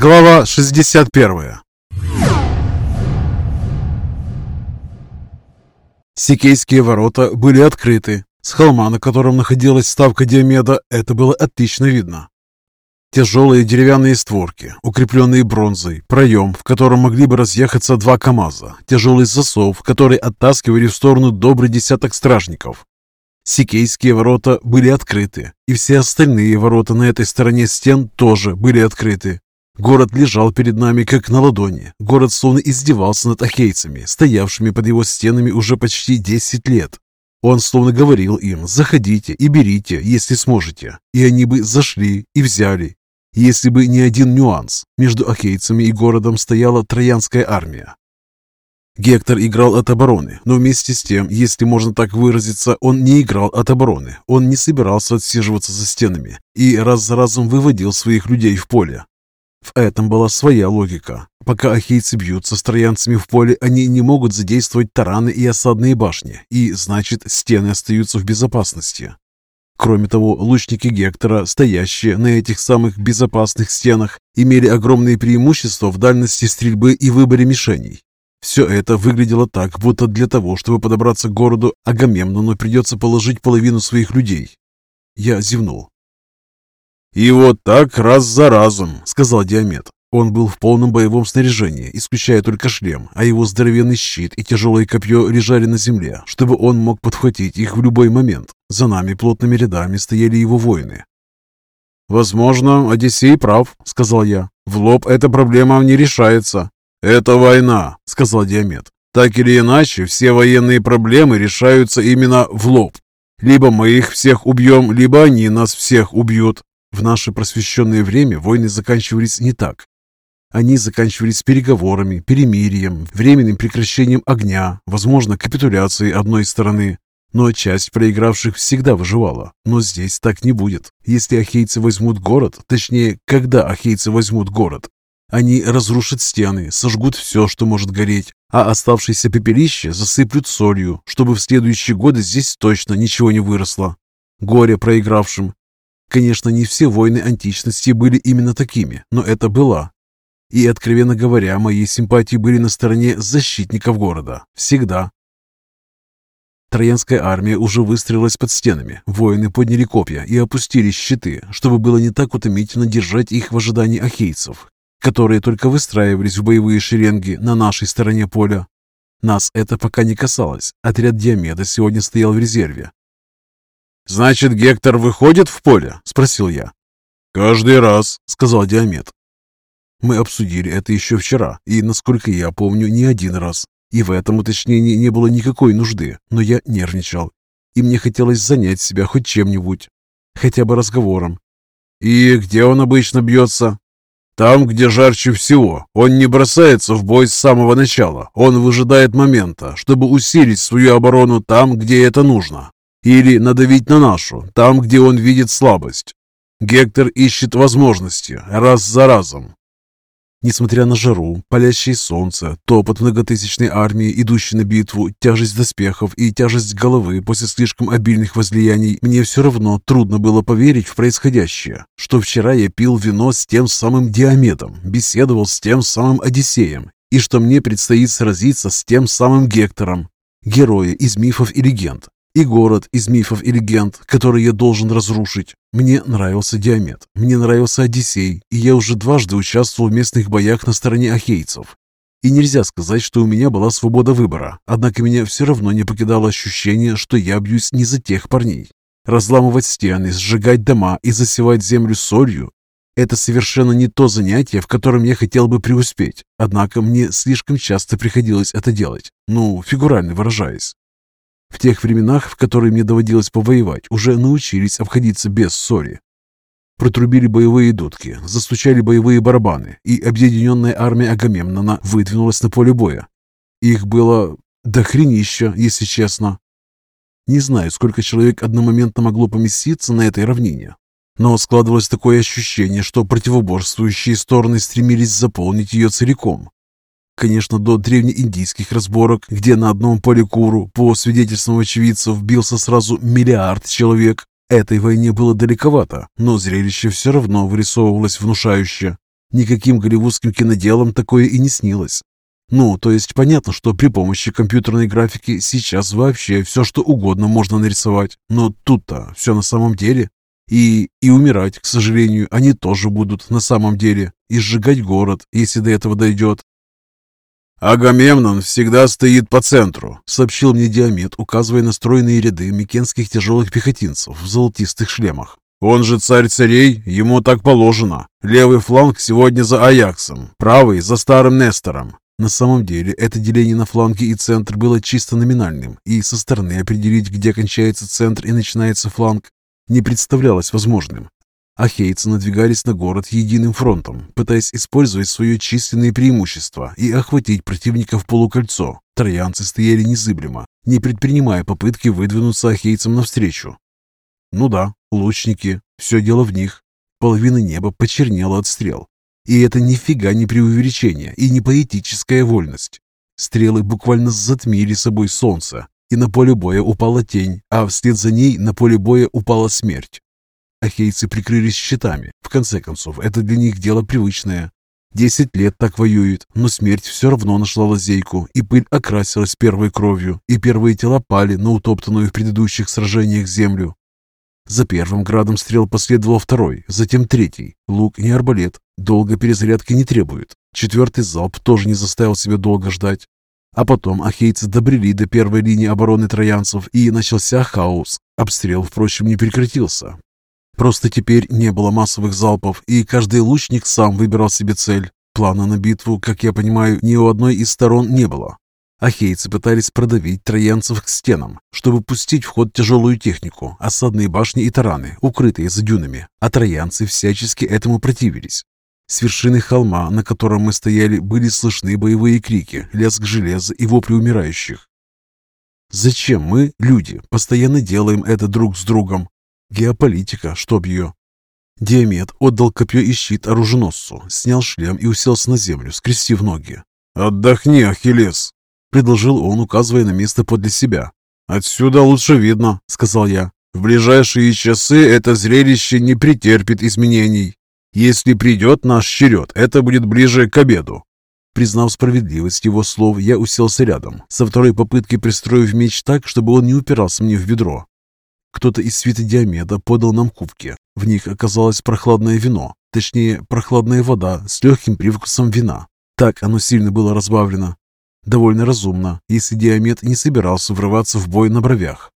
Глава 61 Сикейские ворота были открыты. С холма, на котором находилась ставка Диомеда, это было отлично видно. Тяжелые деревянные створки, укрепленные бронзой, проем, в котором могли бы разъехаться два КАМАЗа, тяжелый засов, который оттаскивали в сторону добрый десяток стражников. Сикейские ворота были открыты, и все остальные ворота на этой стороне стен тоже были открыты. Город лежал перед нами как на ладони. Город словно издевался над ахейцами, стоявшими под его стенами уже почти 10 лет. Он словно говорил им «заходите и берите, если сможете». И они бы зашли и взяли, если бы не один нюанс. Между ахейцами и городом стояла троянская армия. Гектор играл от обороны, но вместе с тем, если можно так выразиться, он не играл от обороны. Он не собирался отсиживаться за стенами и раз за разом выводил своих людей в поле. В этом была своя логика. Пока ахейцы бьются с троянцами в поле, они не могут задействовать тараны и осадные башни, и, значит, стены остаются в безопасности. Кроме того, лучники Гектора, стоящие на этих самых безопасных стенах, имели огромные преимущества в дальности стрельбы и выборе мишеней. Все это выглядело так, будто для того, чтобы подобраться к городу, Агамемнону придется положить половину своих людей. Я зевнул. «И вот так раз за разом», — сказал Диамет. Он был в полном боевом снаряжении, исключая только шлем, а его здоровенный щит и тяжелое копье лежали на земле, чтобы он мог подхватить их в любой момент. За нами плотными рядами стояли его воины. «Возможно, Одиссей прав», — сказал я. «В лоб эта проблема не решается». «Это война», — сказал Диамет. «Так или иначе, все военные проблемы решаются именно в лоб. Либо мы их всех убьем, либо они нас всех убьют. В наше просвещенное время войны заканчивались не так. Они заканчивались переговорами, перемирием, временным прекращением огня, возможно, капитуляцией одной стороны. Но часть проигравших всегда выживала. Но здесь так не будет. Если ахейцы возьмут город, точнее, когда ахейцы возьмут город, они разрушат стены, сожгут все, что может гореть, а оставшееся пепелище засыплют солью, чтобы в следующие годы здесь точно ничего не выросло. Горе проигравшим. Конечно, не все войны античности были именно такими, но это была и, откровенно говоря, мои симпатии были на стороне защитников города. Всегда. Троянская армия уже выстроилась под стенами. Воины подняли копья и опустили щиты, чтобы было не так утомительно держать их в ожидании ахейцев, которые только выстраивались в боевые шеренги на нашей стороне поля. Нас это пока не касалось. Отряд Диомеда сегодня стоял в резерве. «Значит, Гектор выходит в поле?» – спросил я. «Каждый раз», – сказал Диомед. Мы обсудили это еще вчера, и, насколько я помню, не один раз. И в этом уточнении не было никакой нужды, но я нервничал, и мне хотелось занять себя хоть чем-нибудь, хотя бы разговором. «И где он обычно бьется?» «Там, где жарче всего. Он не бросается в бой с самого начала. Он выжидает момента, чтобы усилить свою оборону там, где это нужно. Или надавить на нашу, там, где он видит слабость. Гектор ищет возможности, раз за разом, Несмотря на жару, палящее солнце, топот многотысячной армии, идущей на битву, тяжесть доспехов и тяжесть головы после слишком обильных возлияний, мне все равно трудно было поверить в происходящее, что вчера я пил вино с тем самым Диомедом, беседовал с тем самым Одиссеем, и что мне предстоит сразиться с тем самым Гектором, героя из мифов и легенд, и город из мифов и легенд, который я должен разрушить. Мне нравился Диамет, мне нравился Одиссей, и я уже дважды участвовал в местных боях на стороне ахейцев. И нельзя сказать, что у меня была свобода выбора, однако меня все равно не покидало ощущение, что я бьюсь не за тех парней. Разламывать стены, сжигать дома и засевать землю солью – это совершенно не то занятие, в котором я хотел бы преуспеть. Однако мне слишком часто приходилось это делать, ну, фигурально выражаясь. В тех временах, в которые мне доводилось повоевать, уже научились обходиться без ссори. Протрубили боевые дудки, застучали боевые барабаны, и объединенная армия Агамемнона выдвинулась на поле боя. Их было до хренища, если честно. Не знаю, сколько человек одномоментно могло поместиться на этой равнине, но складывалось такое ощущение, что противоборствующие стороны стремились заполнить ее целиком. Конечно, до древнеиндийских разборок, где на одном поле Куру, по свидетельствам очевидцев, бился сразу миллиард человек. Этой войне было далековато, но зрелище все равно вырисовывалось внушающе. Никаким голливудским киноделом такое и не снилось. Ну, то есть понятно, что при помощи компьютерной графики сейчас вообще все, что угодно можно нарисовать. Но тут-то все на самом деле. И, и умирать, к сожалению, они тоже будут на самом деле. И сжигать город, если до этого дойдет. «Агамемнон всегда стоит по центру», — сообщил мне Диамет, указывая на стройные ряды микенских тяжелых пехотинцев в золотистых шлемах. «Он же царь царей, ему так положено. Левый фланг сегодня за Аяксом, правый за старым Нестором». На самом деле, это деление на фланги и центр было чисто номинальным, и со стороны определить, где кончается центр и начинается фланг, не представлялось возможным. Ахейцы надвигались на город единым фронтом, пытаясь использовать свое численное преимущество и охватить противника в полукольцо. Троянцы стояли незыблемо, не предпринимая попытки выдвинуться ахейцам навстречу. Ну да, лучники, все дело в них. Половина неба почернела от стрел. И это нифига не преувеличение и не поэтическая вольность. Стрелы буквально затмили собой солнце, и на поле боя упала тень, а вслед за ней на поле боя упала смерть. Ахейцы прикрылись щитами. В конце концов, это для них дело привычное. Десять лет так воюют, но смерть все равно нашла лазейку, и пыль окрасилась первой кровью, и первые тела пали на утоптанную в предыдущих сражениях землю. За первым градом стрел последовал второй, затем третий. Лук и арбалет долго перезарядки не требуют. Четвертый залп тоже не заставил себя долго ждать. А потом ахейцы добрели до первой линии обороны троянцев, и начался хаос. Обстрел, впрочем, не прекратился. Просто теперь не было массовых залпов, и каждый лучник сам выбирал себе цель. Плана на битву, как я понимаю, ни у одной из сторон не было. Ахейцы пытались продавить троянцев к стенам, чтобы пустить в ход тяжелую технику, осадные башни и тараны, укрытые за дюнами, а троянцы всячески этому противились. С вершины холма, на котором мы стояли, были слышны боевые крики, лязг железа и вопли умирающих. Зачем мы, люди, постоянно делаем это друг с другом? Геополитика, чтоб ее. Диамет отдал копье и щит оруженосцу, снял шлем и уселся на землю, скрестив ноги. «Отдохни, Ахиллес!» — предложил он, указывая на место подле себя. «Отсюда лучше видно», — сказал я. «В ближайшие часы это зрелище не претерпит изменений. Если придет наш черед, это будет ближе к обеду». Признав справедливость его слов, я уселся рядом, со второй попытки пристроив меч так, чтобы он не упирался мне в бедро. Кто-то из свита Диомеда подал нам кубки. В них оказалось прохладное вино, точнее, прохладная вода с легким привкусом вина. Так оно сильно было разбавлено. Довольно разумно, если Диомед не собирался врываться в бой на бровях.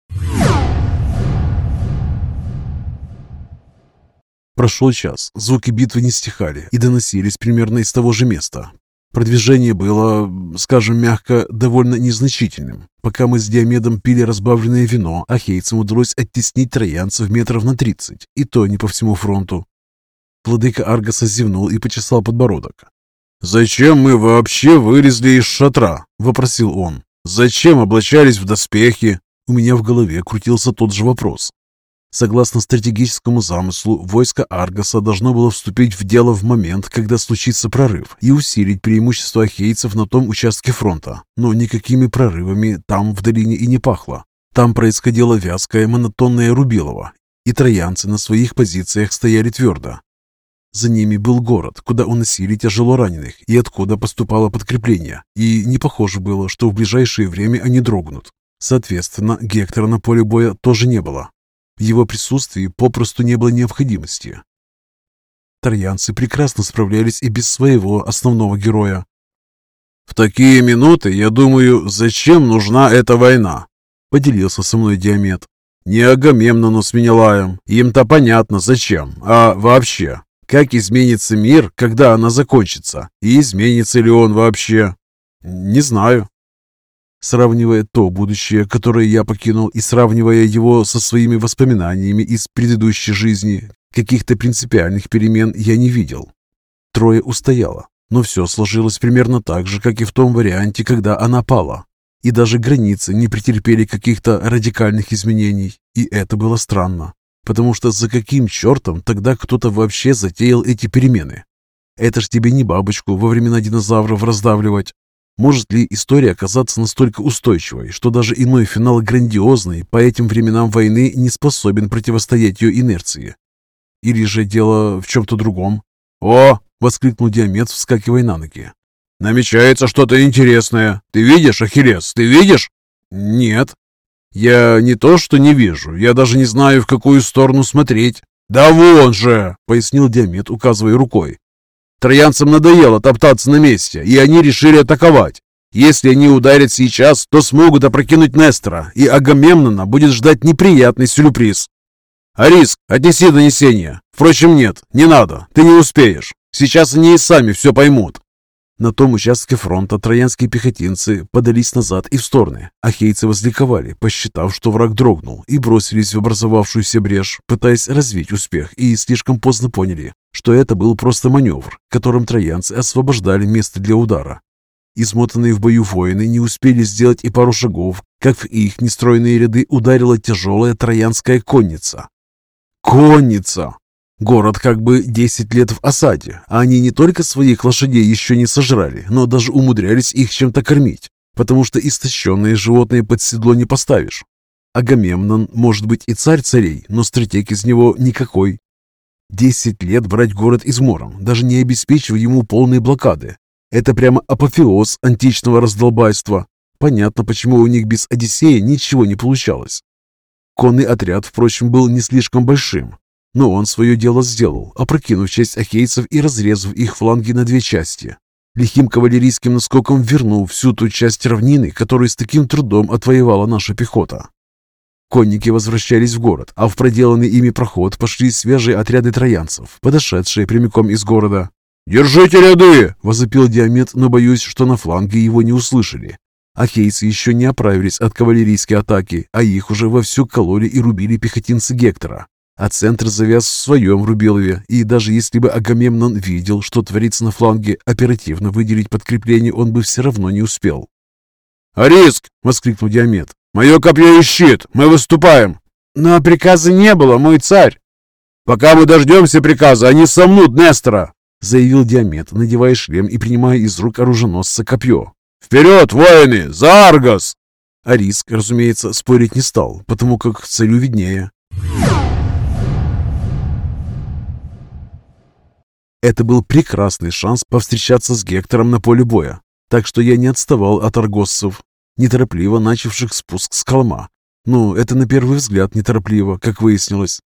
Прошел час, звуки битвы не стихали и доносились примерно из того же места. Продвижение было, скажем мягко, довольно незначительным. Пока мы с Диомедом пили разбавленное вино, ахейцам удалось оттеснить троянцев метров на тридцать, и то не по всему фронту. Владыка Аргаса зевнул и почесал подбородок. «Зачем мы вообще вылезли из шатра?» – вопросил он. «Зачем облачались в доспехи?» У меня в голове крутился тот же вопрос. Согласно стратегическому замыслу, войско Аргаса должно было вступить в дело в момент, когда случится прорыв, и усилить преимущество ахейцев на том участке фронта. Но никакими прорывами там в долине и не пахло. Там происходило вязкое монотонное рубилово, и троянцы на своих позициях стояли твердо. За ними был город, куда уносили тяжело раненых и откуда поступало подкрепление, и не похоже было, что в ближайшее время они дрогнут. Соответственно, Гектора на поле боя тоже не было. В его присутствии попросту не было необходимости. Троянцы прекрасно справлялись и без своего основного героя. «В такие минуты, я думаю, зачем нужна эта война?» — поделился со мной Диамет. «Не Агамемнону с Менелаем, им-то понятно зачем, а вообще, как изменится мир, когда она закончится, и изменится ли он вообще?» «Не знаю», Сравнивая то будущее, которое я покинул, и сравнивая его со своими воспоминаниями из предыдущей жизни, каких-то принципиальных перемен я не видел. Трое устояло, но все сложилось примерно так же, как и в том варианте, когда она пала. И даже границы не претерпели каких-то радикальных изменений, и это было странно. Потому что за каким чертом тогда кто-то вообще затеял эти перемены? Это ж тебе не бабочку во времена динозавров раздавливать, может ли история оказаться настолько устойчивой, что даже иной финал грандиозный по этим временам войны не способен противостоять ее инерции? Или же дело в чем-то другом? «О, воскликнул Диамет, вскакивая на ноги. «Намечается что-то интересное. Ты видишь, Ахиллес, ты видишь?» «Нет». «Я не то, что не вижу, я даже не знаю, в какую сторону смотреть». «Да вон же!» — пояснил Диамет, указывая рукой. «Троянцам надоело топтаться на месте, и они решили атаковать. Если они ударят сейчас, то смогут опрокинуть Нестора, и Агамемнона будет ждать неприятный сюрприз. Ариск, отнеси донесение. Впрочем, нет, не надо, ты не успеешь. Сейчас они и сами все поймут. На том участке фронта троянские пехотинцы подались назад и в стороны. Ахейцы возликовали, посчитав, что враг дрогнул, и бросились в образовавшуюся брешь, пытаясь развить успех, и слишком поздно поняли, что это был просто маневр, которым троянцы освобождали место для удара. Измотанные в бою воины не успели сделать и пару шагов, как в их нестройные ряды ударила тяжелая троянская конница. Конница! Город как бы 10 лет в осаде, а они не только своих лошадей еще не сожрали, но даже умудрялись их чем-то кормить, потому что истощенные животные под седло не поставишь. Агамемнон может быть и царь царей, но стратег из него никакой. Десять лет брать город измором, даже не обеспечив ему полной блокады. Это прямо апофеоз античного раздолбайства. Понятно, почему у них без Одиссея ничего не получалось. Конный отряд, впрочем, был не слишком большим, но он свое дело сделал, опрокинув часть ахейцев и разрезав их фланги на две части. Лихим кавалерийским наскоком вернул всю ту часть равнины, которую с таким трудом отвоевала наша пехота. Конники возвращались в город, а в проделанный ими проход пошли свежие отряды троянцев, подошедшие прямиком из города. «Держите ряды!» – возопил Диамет, но боюсь, что на фланге его не услышали. Ахейцы еще не оправились от кавалерийской атаки, а их уже вовсю кололи и рубили пехотинцы Гектора. А центр завяз в своем Рубилове, и даже если бы Агамемнон видел, что творится на фланге, оперативно выделить подкрепление он бы все равно не успел. «Ариск!» — воскликнул Диамет. «Мое копье и щит! Мы выступаем!» «Но приказа не было, мой царь!» «Пока мы дождемся приказа, они сомнут Нестора!» — заявил Диамет, надевая шлем и принимая из рук оруженосца копье. «Вперед, воины! За Аргос!» Ариск, разумеется, спорить не стал, потому как царю виднее. Это был прекрасный шанс повстречаться с Гектором на поле боя, так что я не отставал от аргоссов, неторопливо начавших спуск с холма. Ну, это на первый взгляд неторопливо, как выяснилось.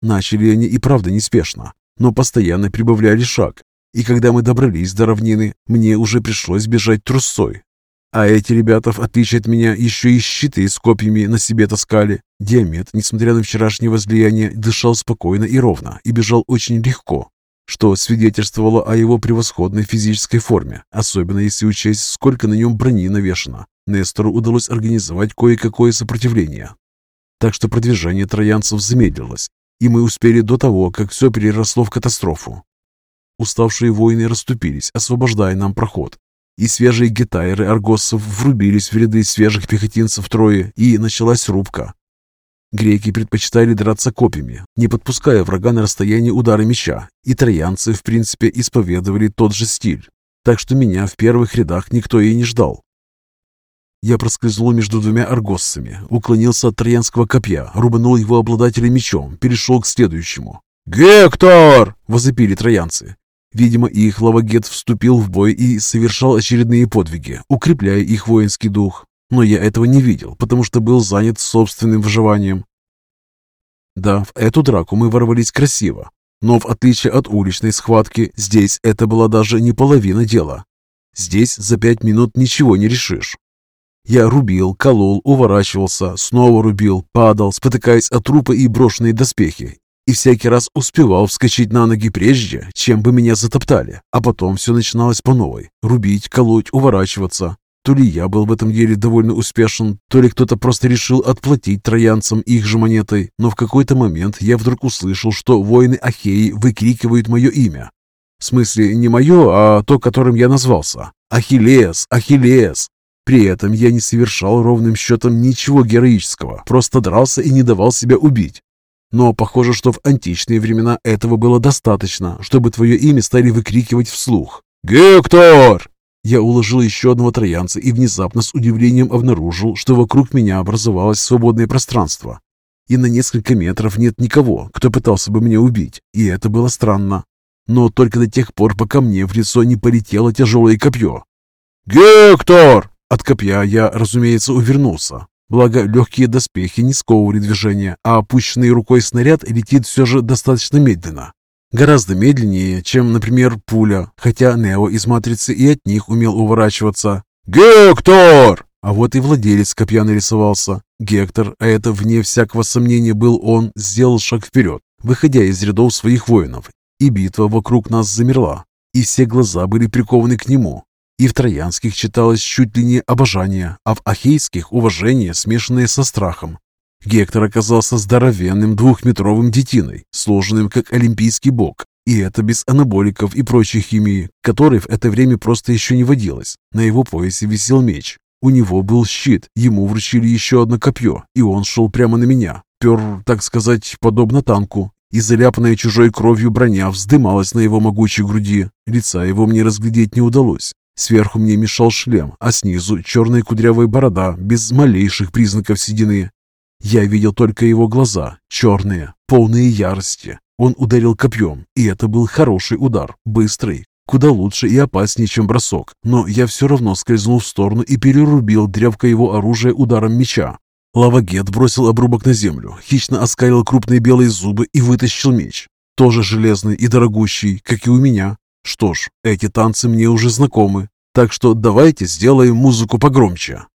Начали они и правда неспешно, но постоянно прибавляли шаг, и когда мы добрались до равнины, мне уже пришлось бежать трусцой. А эти ребята, в отличие от меня, еще и щиты с копьями на себе таскали. Диамет, несмотря на вчерашнее возлияние, дышал спокойно и ровно и бежал очень легко, что свидетельствовало о его превосходной физической форме, особенно если учесть, сколько на нем брони навешано. Нестору удалось организовать кое-какое сопротивление. Так что продвижение троянцев замедлилось, и мы успели до того, как все переросло в катастрофу. Уставшие воины расступились, освобождая нам проход, и свежие гетайры аргоссов врубились в ряды свежих пехотинцев трое, и началась рубка. Греки предпочитали драться копьями, не подпуская врага на расстояние удара меча, и троянцы, в принципе, исповедовали тот же стиль. Так что меня в первых рядах никто и не ждал. Я проскользнул между двумя аргоссами, уклонился от троянского копья, рубанул его обладателя мечом, перешел к следующему. «Гектор!» – возопили троянцы. Видимо, их лавагет вступил в бой и совершал очередные подвиги, укрепляя их воинский дух. Но я этого не видел, потому что был занят собственным выживанием. Да, в эту драку мы ворвались красиво, но в отличие от уличной схватки, здесь это была даже не половина дела. Здесь за пять минут ничего не решишь. Я рубил, колол, уворачивался, снова рубил, падал, спотыкаясь от трупа и брошенные доспехи, и всякий раз успевал вскочить на ноги прежде, чем бы меня затоптали, а потом все начиналось по новой. Рубить, колоть, уворачиваться. То ли я был в этом деле довольно успешен, то ли кто-то просто решил отплатить троянцам их же монетой, но в какой-то момент я вдруг услышал, что воины Ахеи выкрикивают мое имя. В смысле, не мое, а то, которым я назвался. Ахиллес! Ахиллес! При этом я не совершал ровным счетом ничего героического, просто дрался и не давал себя убить. Но похоже, что в античные времена этого было достаточно, чтобы твое имя стали выкрикивать вслух. «Гектор!» Я уложил еще одного троянца и внезапно с удивлением обнаружил, что вокруг меня образовалось свободное пространство. И на несколько метров нет никого, кто пытался бы меня убить, и это было странно. но только до тех пор, пока мне в лицо не полетело тяжелое копье. «Гектор!» От копья я, разумеется, увернулся. Благо, легкие доспехи не сковывали движение, а опущенный рукой снаряд летит все же достаточно медленно. Гораздо медленнее, чем, например, пуля, хотя Нео из «Матрицы» и от них умел уворачиваться. «Гектор!» А вот и владелец копья нарисовался. Гектор, а это вне всякого сомнения был он, сделал шаг вперед, выходя из рядов своих воинов, и битва вокруг нас замерла, и все глаза были прикованы к нему. И в троянских читалось чуть ли не обожание, а в ахейских – уважение, смешанное со страхом. Гектор оказался здоровенным двухметровым детиной, сложенным как олимпийский бог, и это без анаболиков и прочей химии, которой в это время просто еще не водилось. На его поясе висел меч. У него был щит, ему вручили еще одно копье, и он шел прямо на меня. Пер, так сказать, подобно танку, и заляпанная чужой кровью броня вздымалась на его могучей груди. Лица его мне разглядеть не удалось. Сверху мне мешал шлем, а снизу черная кудрявая борода, без малейших признаков седины. Я видел только его глаза, черные, полные ярости. Он ударил копьем, и это был хороший удар, быстрый, куда лучше и опаснее, чем бросок. Но я все равно скользнул в сторону и перерубил древко его оружия ударом меча. Лавагет бросил обрубок на землю, хищно оскалил крупные белые зубы и вытащил меч. Тоже железный и дорогущий, как и у меня. Что ж, эти танцы мне уже знакомы, так что давайте сделаем музыку погромче.